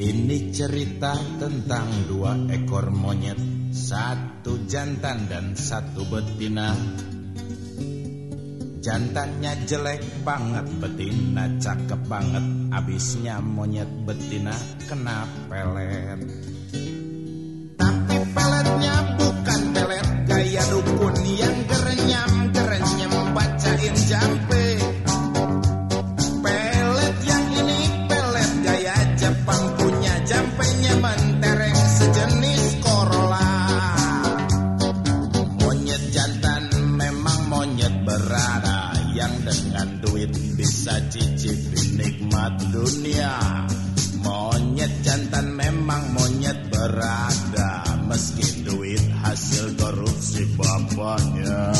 Ini cerita tentang dua ekor monyet Satu jantan dan satu betina. Jantannya jelek banget, betina cakep banget. Abisnya monyet betina kena pelet. Tapi peletnya bukan dengan duit bisa cicipin nikmat dunia. Monyet jantan memang monyet berada. Meski duit hasil korupsi bapaknya.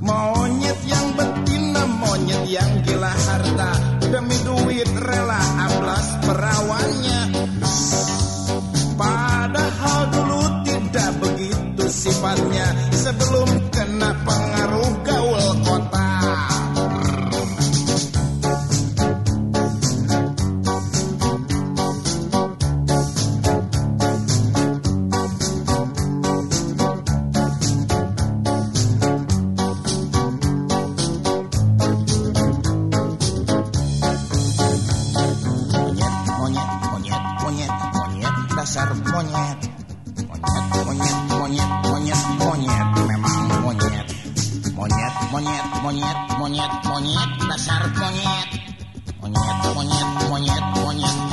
Monyet yang betina, monyet yang gila harta. Demi duit rela ablas perawannya. Padahal dulu tidak begitu sifatnya. Sebelum kena dasar monyet. Monyet, monyet, monyet, monyet, memang monyet. Monyet, monyet, monyet, monyet, monyet, monyet. Monyet, monyet, monyet, monyet, monyet,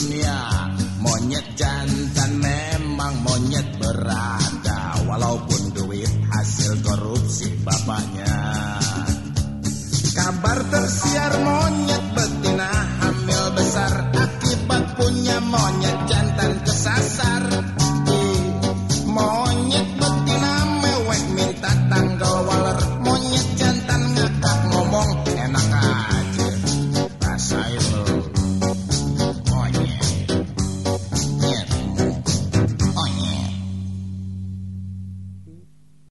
dunia. Monyet jantan memang monyet berada Walaupun duit hasil korupsi bapaknya. Kabar tersiar